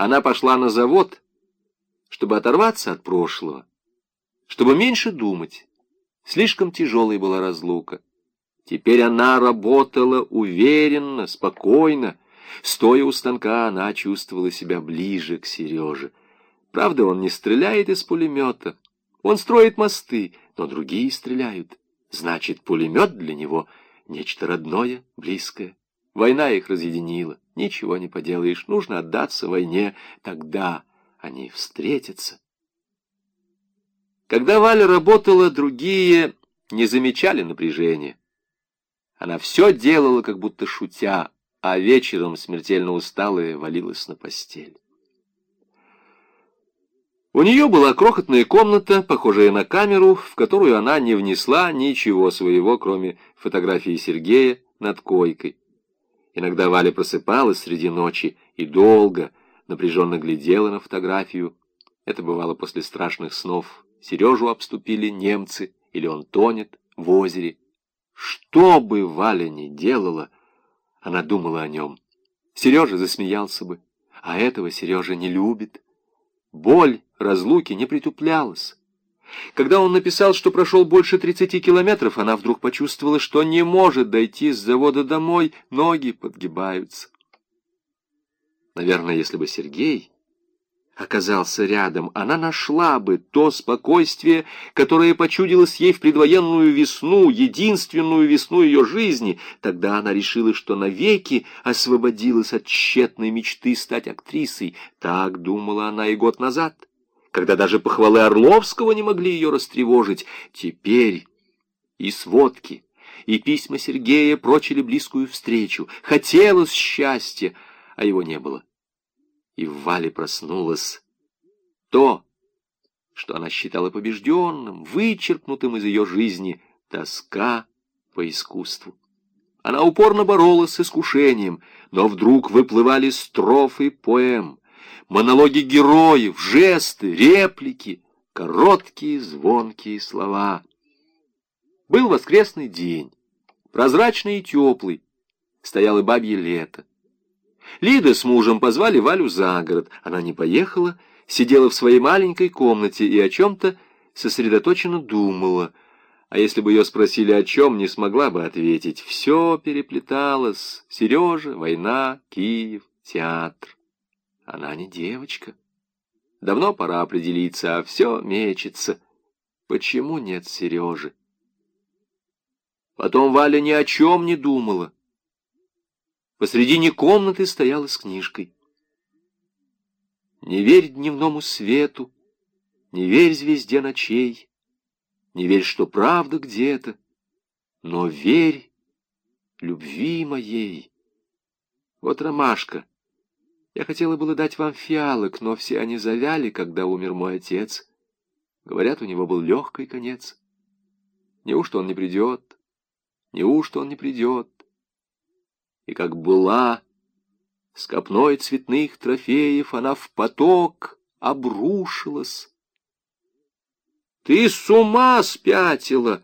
Она пошла на завод, чтобы оторваться от прошлого, чтобы меньше думать. Слишком тяжелой была разлука. Теперь она работала уверенно, спокойно. Стоя у станка, она чувствовала себя ближе к Сереже. Правда, он не стреляет из пулемета. Он строит мосты, но другие стреляют. Значит, пулемет для него — нечто родное, близкое. Война их разъединила. Ничего не поделаешь. Нужно отдаться войне. Тогда они встретятся. Когда Валя работала, другие не замечали напряжения. Она все делала, как будто шутя, а вечером, смертельно усталая, валилась на постель. У нее была крохотная комната, похожая на камеру, в которую она не внесла ничего своего, кроме фотографии Сергея над койкой. Иногда Валя просыпалась среди ночи и долго, напряженно глядела на фотографию. Это бывало после страшных снов. Сережу обступили немцы, или он тонет в озере. Что бы Валя ни делала, она думала о нем. Сережа засмеялся бы, а этого Сережа не любит. Боль разлуки не притуплялась. Когда он написал, что прошел больше 30 километров, она вдруг почувствовала, что не может дойти с завода домой, ноги подгибаются. Наверное, если бы Сергей оказался рядом, она нашла бы то спокойствие, которое почудилось ей в предвоенную весну, единственную весну ее жизни. Тогда она решила, что навеки освободилась от тщетной мечты стать актрисой. Так думала она и год назад когда даже похвалы Орловского не могли ее растревожить. Теперь и сводки, и письма Сергея прочили близкую встречу. Хотелось счастья, а его не было. И в Вале проснулось то, что она считала побежденным, вычеркнутым из ее жизни, тоска по искусству. Она упорно боролась с искушением, но вдруг выплывали строфы поэм, монологи героев, жесты, реплики, короткие звонкие слова. Был воскресный день, прозрачный и теплый, стояло бабье лето. Лида с мужем позвали Валю за город. Она не поехала, сидела в своей маленькой комнате и о чем-то сосредоточенно думала. А если бы ее спросили о чем, не смогла бы ответить. Все переплеталось. Сережа, война, Киев, театр. Она не девочка. Давно пора определиться, а все мечется. Почему нет Сережи? Потом Валя ни о чем не думала. Посредине комнаты стояла с книжкой. Не верь дневному свету, не верь звезде ночей, не верь, что правда где-то, но верь любви моей. Вот ромашка, я хотела было дать вам фиалок, но все они завяли, когда умер мой отец. Говорят, у него был легкий конец. Неужто он не придет? Неужто он не придет? И как была, с копной цветных трофеев, она в поток обрушилась. «Ты с ума спятила!»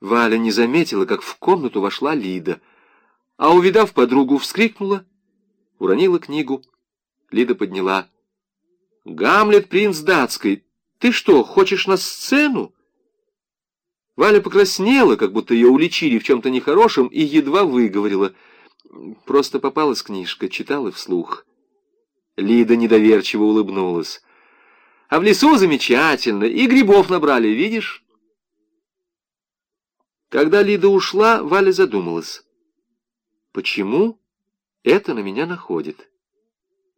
Валя не заметила, как в комнату вошла Лида, а, увидав подругу, вскрикнула, уронила книгу — Лида подняла. «Гамлет, принц датской, ты что, хочешь на сцену?» Валя покраснела, как будто ее уличили в чем-то нехорошем, и едва выговорила. Просто попалась книжка, читала вслух. Лида недоверчиво улыбнулась. «А в лесу замечательно, и грибов набрали, видишь?» Когда Лида ушла, Валя задумалась. «Почему это на меня находит?»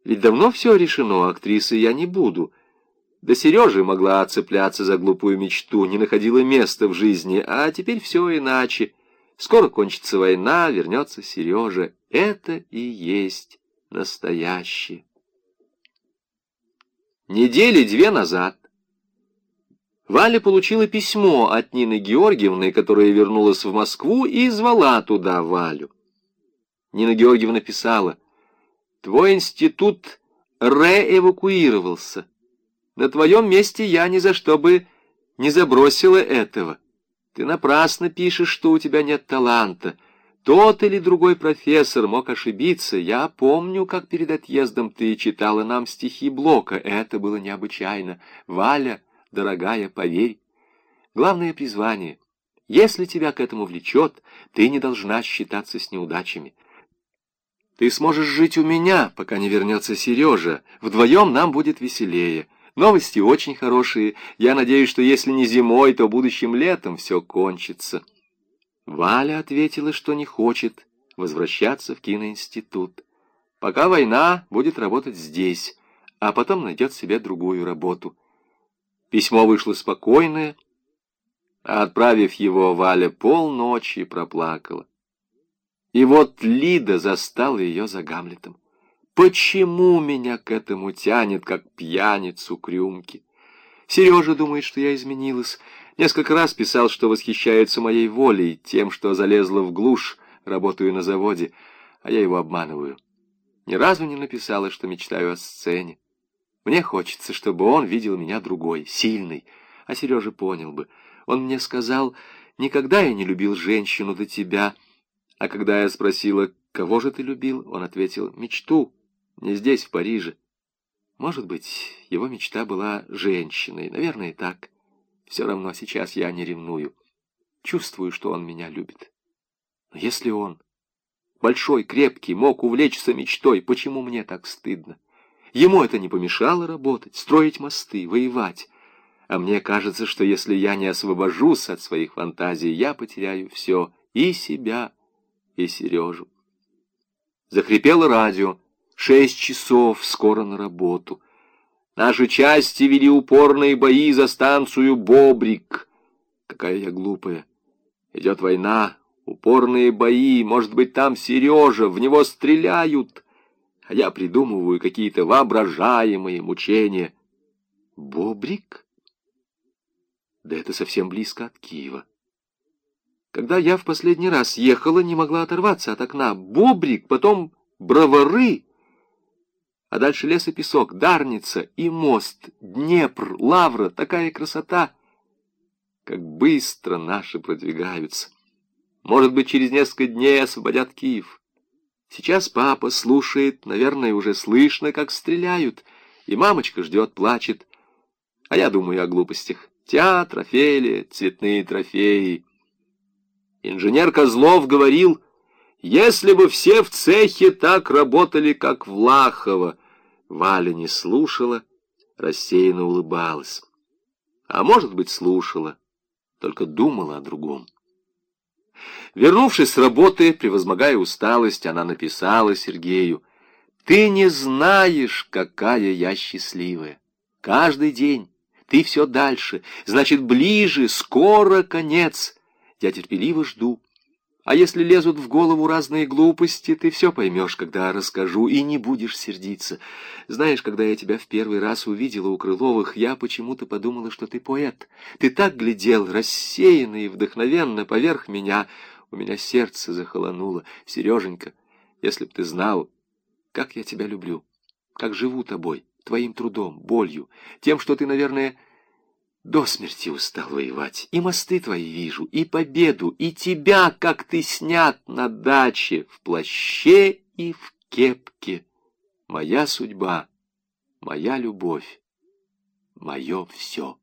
Ведь давно все решено, актрисой я не буду. Да Сережа могла цепляться за глупую мечту, не находила места в жизни, а теперь все иначе. Скоро кончится война, вернется Сережа. Это и есть настоящее. Недели две назад Валя получила письмо от Нины Георгиевны, которая вернулась в Москву и звала туда Валю. Нина Георгиевна писала — Твой институт реэвакуировался. На твоем месте я ни за что бы не забросила этого. Ты напрасно пишешь, что у тебя нет таланта. Тот или другой профессор мог ошибиться. Я помню, как перед отъездом ты читала нам стихи Блока. Это было необычайно. Валя, дорогая, поверь. Главное призвание. Если тебя к этому влечет, ты не должна считаться с неудачами. Ты сможешь жить у меня, пока не вернется Сережа. Вдвоем нам будет веселее. Новости очень хорошие. Я надеюсь, что если не зимой, то будущим летом все кончится. Валя ответила, что не хочет возвращаться в киноинститут. Пока война, будет работать здесь, а потом найдет себе другую работу. Письмо вышло спокойное, а отправив его, Валя полночи проплакала. И вот Лида застала ее за Гамлетом. Почему меня к этому тянет, как пьяницу к рюмке? Сережа думает, что я изменилась, Несколько раз писал, что восхищается моей волей, тем, что залезла в глушь, работаю на заводе, а я его обманываю. Ни разу не написала, что мечтаю о сцене. Мне хочется, чтобы он видел меня другой, сильный, а Сережа понял бы. Он мне сказал, никогда я не любил женщину до тебя. А когда я спросила, кого же ты любил, он ответил, мечту, не здесь, в Париже. Может быть, его мечта была женщиной, наверное, так. Все равно сейчас я не ревную. Чувствую, что он меня любит. Но если он, большой, крепкий, мог увлечься мечтой, почему мне так стыдно? Ему это не помешало работать, строить мосты, воевать. А мне кажется, что если я не освобожусь от своих фантазий, я потеряю все, и себя, и Сережу. Захрипело радио. Шесть часов, скоро на работу. Наши части вели упорные бои за станцию Бобрик. Какая я глупая. Идет война, упорные бои, может быть, там Сережа, в него стреляют. А я придумываю какие-то воображаемые мучения. Бобрик? Да это совсем близко от Киева. Когда я в последний раз ехала, не могла оторваться от окна. Бобрик, потом бровары — а дальше лес и песок, Дарница и мост, Днепр, Лавра, такая красота. Как быстро наши продвигаются. Может быть, через несколько дней освободят Киев. Сейчас папа слушает, наверное, уже слышно, как стреляют, и мамочка ждет, плачет. А я думаю о глупостях. Театр, Офелия, цветные трофеи. Инженер Козлов говорил... Если бы все в цехе так работали, как Влахова, Валя не слушала, рассеянно улыбалась. А может быть, слушала, только думала о другом. Вернувшись с работы, превозмогая усталость, она написала Сергею, «Ты не знаешь, какая я счастливая. Каждый день ты все дальше, значит, ближе, скоро конец. Я терпеливо жду». А если лезут в голову разные глупости, ты все поймешь, когда расскажу, и не будешь сердиться. Знаешь, когда я тебя в первый раз увидела у Крыловых, я почему-то подумала, что ты поэт. Ты так глядел, рассеянно и вдохновенно, поверх меня. У меня сердце захолонуло. Сереженька, если б ты знал, как я тебя люблю, как живу тобой, твоим трудом, болью, тем, что ты, наверное, до смерти устал воевать. И мосты твои вижу, и победу, и тебя, как ты снят на даче, в плаще и в кепке. Моя судьба, моя любовь, мое все.